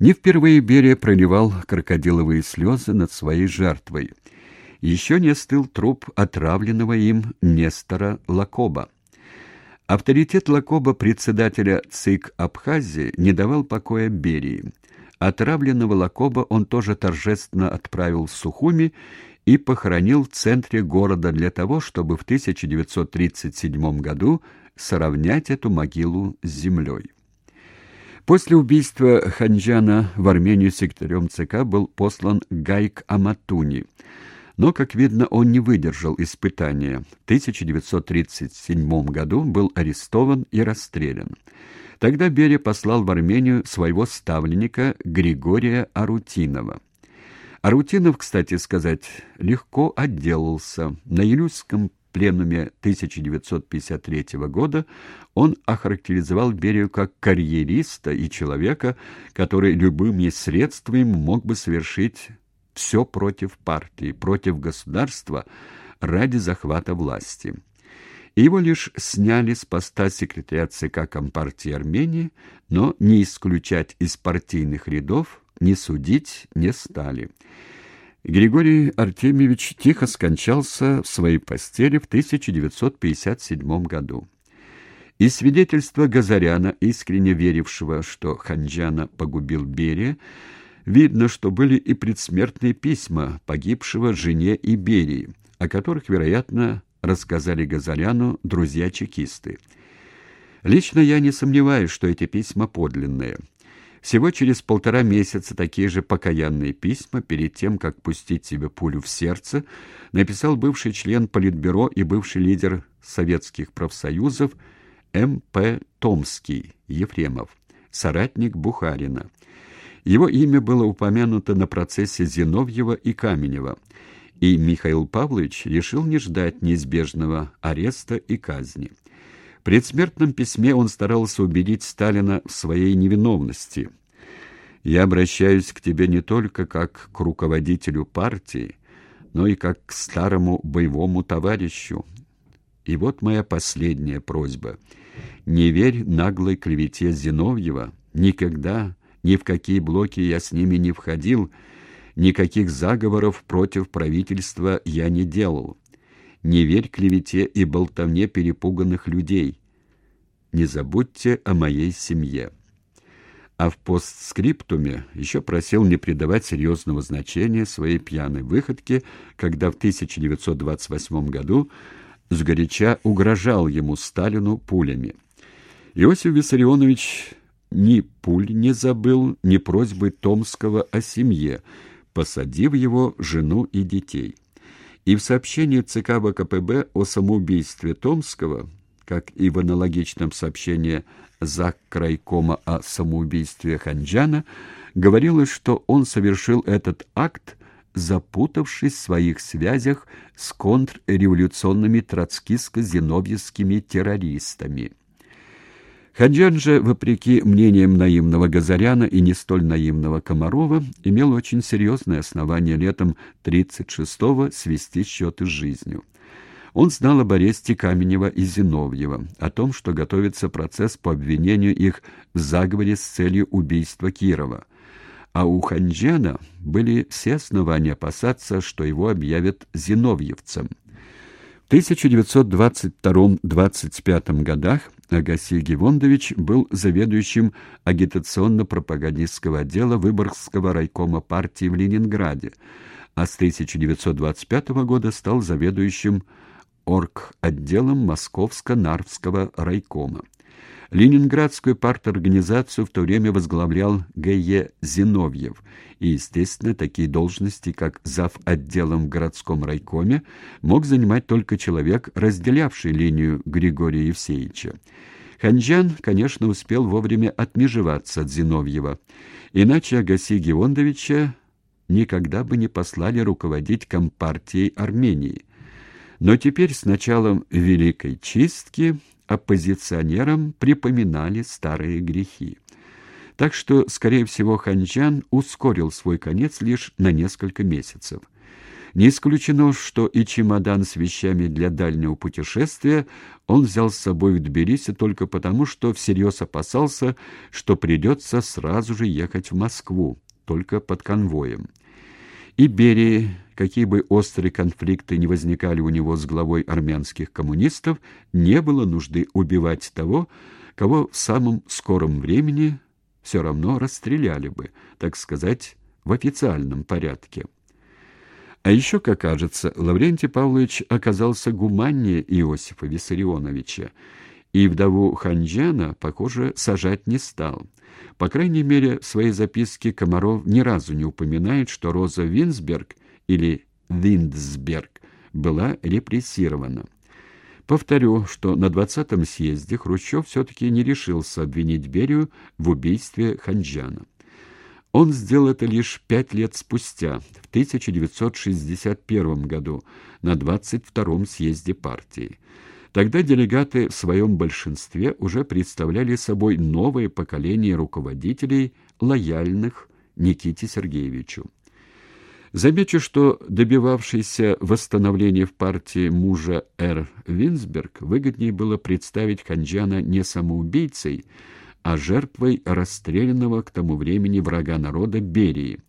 Не впервые Берия проливал крокодиловые слезы над своей жертвой. Еще не остыл труп отравленного им Нестора Лакоба. Авторитет Лакоба, председателя ЦИК Абхазии, не давал покоя Берии. Отравленного Лакоба он тоже торжественно отправил в Сухуми и похоронил в центре города для того, чтобы в 1937 году сравнять эту могилу с землей. После убийства Ханджана в Армению секретарем ЦК был послан Гайк Аматуни, но, как видно, он не выдержал испытания. В 1937 году был арестован и расстрелян. Тогда Берия послал в Армению своего ставленника Григория Арутинова. Арутинов, кстати сказать, легко отделался. На Илюсском пленуме 1953 года он охарактеризовал Берию как карьериста и человека, который любыми средствами мог бы совершить все против партии, против государства ради захвата власти. Его лишь сняли с поста секретаря ЦК Компартии Армении, но не исключать из партийных рядов, не судить не стали. Григорий Артемьевич тихо скончался в своей постели в 1957 году. Из свидетельства Газаряна, искренне верившего, что Ханджана погубил Берия, видно, что были и предсмертные письма погибшего жене и Берии, о которых, вероятно, рассказали Газаряну друзья-чекисты. Лично я не сомневаюсь, что эти письма подлинные. Всего через полтора месяца такие же покаянные письма, перед тем, как пустить себе пулю в сердце, написал бывший член Политбюро и бывший лидер советских профсоюзов М.П. Томский Ефремов, соратник Бухарина. Его имя было упомянуто на процессе Зиновьева и Каменева, и Михаил Павлович решил не ждать неизбежного ареста и казни. Предсмертном письме он старался убедить Сталина в своей невиновности. «Я обращаюсь к тебе не только как к руководителю партии, но и как к старому боевому товарищу. И вот моя последняя просьба. Не верь наглой клевете Зиновьева. Никогда, ни в какие блоки я с ними не входил, никаких заговоров против правительства я не делал. Не верь клевете и болтовне перепуганных людей. Не забудьте о моей семье. А в постскриптуме еще просил не придавать серьезного значения своей пьяной выходке, когда в 1928 году сгоряча угрожал ему Сталину пулями. Иосиф Виссарионович ни пуль не забыл, ни просьбы Томского о семье, посадив его жену и детей и в сообщении ЦК ВКПБ о самоубийстве Томского, как и в аналогичном сообщении ЗАГ Крайкома о самоубийстве Ханджана, говорилось, что он совершил этот акт, запутавшись в своих связях с контрреволюционными троцкистско-зиновьевскими террористами. Хаджан же, вопреки мнениям наивного Газаряна и не столь наивного Комарова, имел очень серьезное основание летом 36-го свести счеты с жизнью. Он знал об аресте Каменева и Зиновьева, о том, что готовится процесс по обвинению их в заговоре с целью убийства Кирова. А у Ханджана были все основания опасаться, что его объявят зиновьевцем. В 1922-25 годах Агасий Гевондович был заведующим агитационно-пропагандистского отдела Выборгского райкома партии в Ленинграде, а с 1925 года стал заведующим орг-отделом Московско-Нарвского райкома. Ленинградскую парторганизацию в то время возглавлял Г.Е. Зиновьев, и, естественно, такие должности, как зав. отделом в городском райкоме, мог занимать только человек, разделявший линию Григория Евсеевича. Ханджан, конечно, успел вовремя отмежеваться от Зиновьева, иначе Агаси Геондовича никогда бы не послали руководить Компартией Армении. Но теперь с началом Великой Чистки оппозиционерам припоминали старые грехи. Так что, скорее всего, Ханчан ускорил свой конец лишь на несколько месяцев. Не исключено, что и чемодан с вещами для дальнего путешествия он взял с собой в Тбилиси только потому, что всерьез опасался, что придется сразу же ехать в Москву, только под конвоем. И Берии, какие бы острые конфликты не возникали у него с главой армянских коммунистов, не было нужды убивать того, кого в самом скором времени все равно расстреляли бы, так сказать, в официальном порядке. А еще, как кажется, Лаврентий Павлович оказался гуманнее Иосифа Виссарионовича, и вдову Ханджана, похоже, сажать не стал. По крайней мере, в своей записке Комаров ни разу не упоминает, что Роза Винсберг или Виндсберг была репрессирована. Повторю, что на 20-м съезде Хрущев все-таки не решился обвинить Берию в убийстве Ханджана. Он сделал это лишь пять лет спустя, в 1961 году, на 22-м съезде партии. Тогда делегаты в своем большинстве уже представляли собой новое поколение руководителей, лояльных Никите Сергеевичу. Замечу, что добивавшийся восстановления в партии мужа Р. Винсберг выгоднее было представить Ханджана не самоубийцей, а жертвой расстрелянного к тому времени врага народа Берии.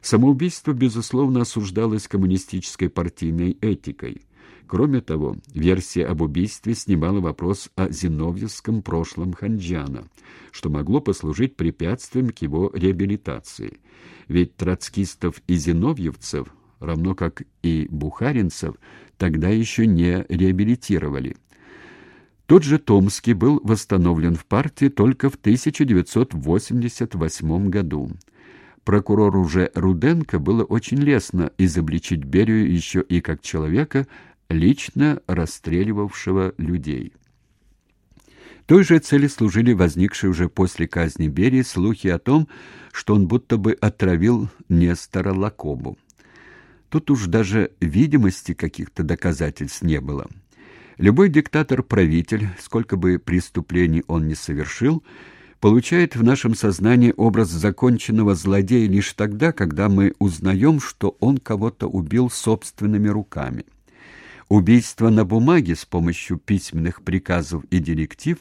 Самоубийство, безусловно, осуждалось коммунистической партийной этикой. Кроме того, версия об убийстве снимала вопрос о зиновьевском прошлом Ханджана, что могло послужить препятствием к его реабилитации. Ведь троцкистов и зиновьевцев, равно как и бухаринцев, тогда еще не реабилитировали. Тот же Томский был восстановлен в партии только в 1988 году. Прокурору же Руденко было очень лестно изобличить Берию еще и как человека, лично расстреливавшего людей. Той же цели служили возникшие уже после казни Берии слухи о том, что он будто бы отравил Нестора Лакобу. Тут уж даже видимости каких-то доказательств не было. Любой диктатор-правитель, сколько бы преступлений он ни совершил, получает в нашем сознании образ законченного злодея лишь тогда, когда мы узнаем, что он кого-то убил собственными руками. Убийство на бумаге с помощью письменных приказов и директив,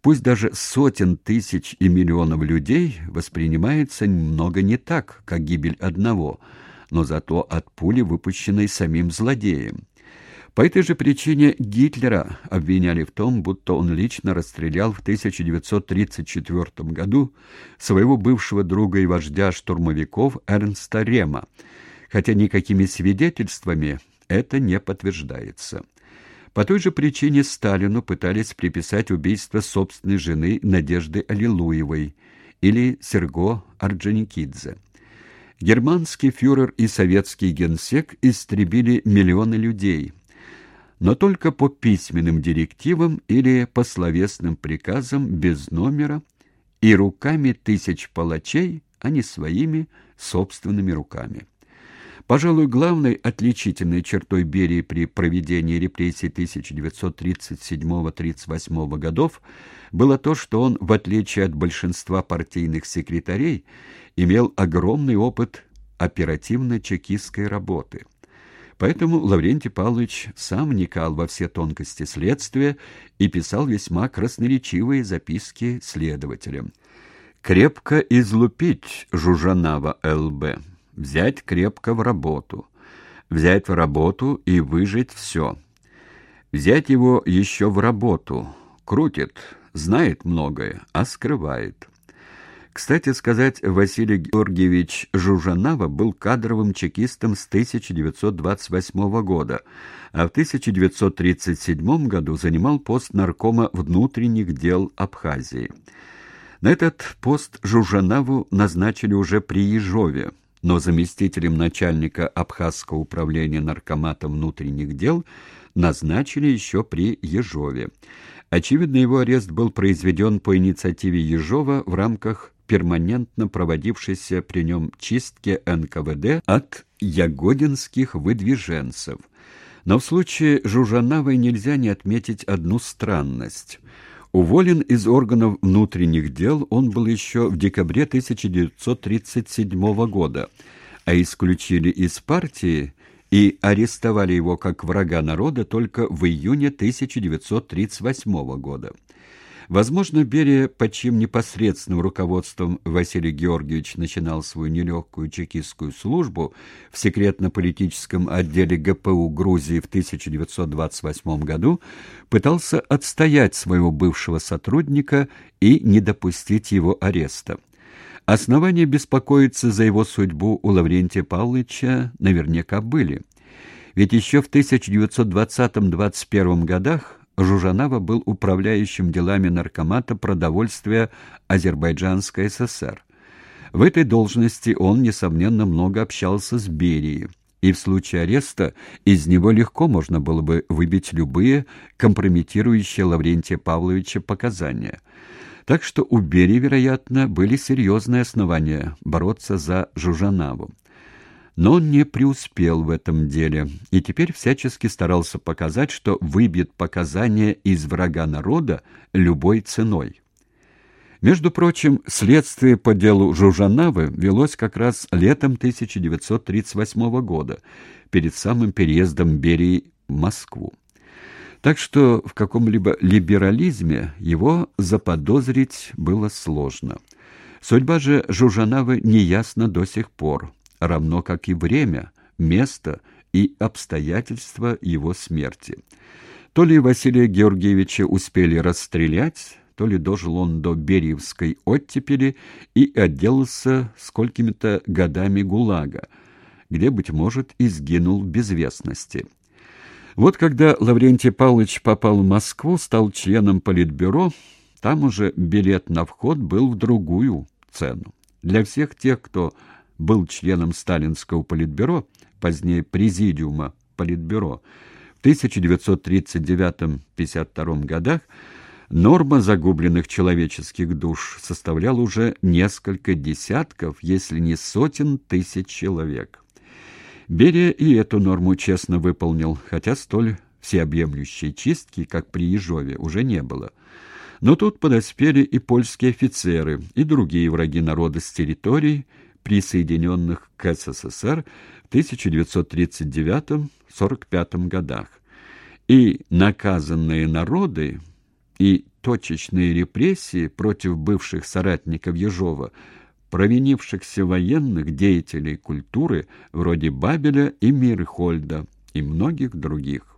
пусть даже сотен тысяч и миллионов людей, воспринимается немного не так, как гибель одного, но зато от пули, выпущенной самим злодеем. По этой же причине Гитлера обвиняли в том, будто он лично расстрелял в 1934 году своего бывшего друга и вождя штурмовиков Эрнста Рема, хотя никакими свидетельствами это не подтверждается. По той же причине Сталину пытались приписать убийство собственной жены Надежды Аллилуевой или Серго Орджоникидзе. Германский фюрер и советский генсек истребили миллионы людей – но только по письменным директивам или по словесным приказам без номера и руками тысяч палачей, а не своими собственными руками. Пожалуй, главной отличительной чертой Берии при проведении репрессий 1937-38 годов было то, что он, в отличие от большинства партийных секретарей, имел огромный опыт оперативно-чекистской работы – Поэтому Лаврентий Павлович сам вникал во все тонкости следствия и писал весьма красноречивые записки следователям. «Крепко излупить Жужанава ЛБ, взять крепко в работу, взять в работу и выжить все, взять его еще в работу, крутит, знает многое, а скрывает». Кстати сказать, Василий Георгиевич Жужанава был кадровым чекистом с 1928 года, а в 1937 году занимал пост наркома внутренних дел Абхазии. На этот пост Жужанаву назначили уже при Ежове, но заместителем начальника Абхазского управления наркомата внутренних дел назначили еще при Ежове. Очевидно, его арест был произведен по инициативе Ежова в рамках перманентно проводившейся при нем чистке НКВД от ягодинских выдвиженцев. Но в случае Жужановой нельзя не отметить одну странность. Уволен из органов внутренних дел он был еще в декабре 1937 года, а исключили из партии и арестовали его как врага народа только в июне 1938 года. Возможно, Берия, под чьим непосредственным руководством Василий Георгиевич начинал свою нелегкую чекистскую службу в секретно-политическом отделе ГПУ Грузии в 1928 году, пытался отстоять своего бывшего сотрудника и не допустить его ареста. Основания беспокоиться за его судьбу у Лаврентия Павловича наверняка были. Ведь еще в 1920-21 годах Жужанава был управляющим делами наркомата продовольствия Азербайджанской ССР. В этой должности он, несомненно, много общался с Берией, и в случае ареста из него легко можно было бы выбить любые компрометирующие Лаврентия Павловича показания. Так что у Берии, вероятно, были серьезные основания бороться за Жужанаву. Но он не преуспел в этом деле и теперь всячески старался показать, что выбьет показания из врага народа любой ценой. Между прочим, следствие по делу Жужанавы велось как раз летом 1938 года, перед самым переездом Берии в Москву. Так что в каком-либо либерализме его заподозрить было сложно. Судьба же Жужанавы неясна до сих пор равно как и время, место и обстоятельства его смерти. То ли Василия Георгиевича успели расстрелять, то ли дожил он до Бериевской оттепели и отделался сколькими-то годами ГУЛАГа, где, быть может, и сгинул в безвестности. Вот когда Лаврентий Павлович попал в Москву, стал членом Политбюро, там уже билет на вход был в другую цену. Для всех тех, кто был членом Сталинского политбюро, позднее Президиума Политбюро, в 1939-52 годах норма загубленных человеческих душ составляла уже несколько десятков, если не сотен тысяч человек. Берия и эту норму честно выполнил, хотя столь всеобъемлющей чистки, как при Ежове, уже не было. Но тут подоспели и польские офицеры, и другие враги народа с территорий, присоединенных к СССР в 1939-45 годах. И наказанные народы, и точечные репрессии против бывших соратников Ежова, провинившихся военных деятелей культуры вроде Бабеля и Мирхольда и многих других.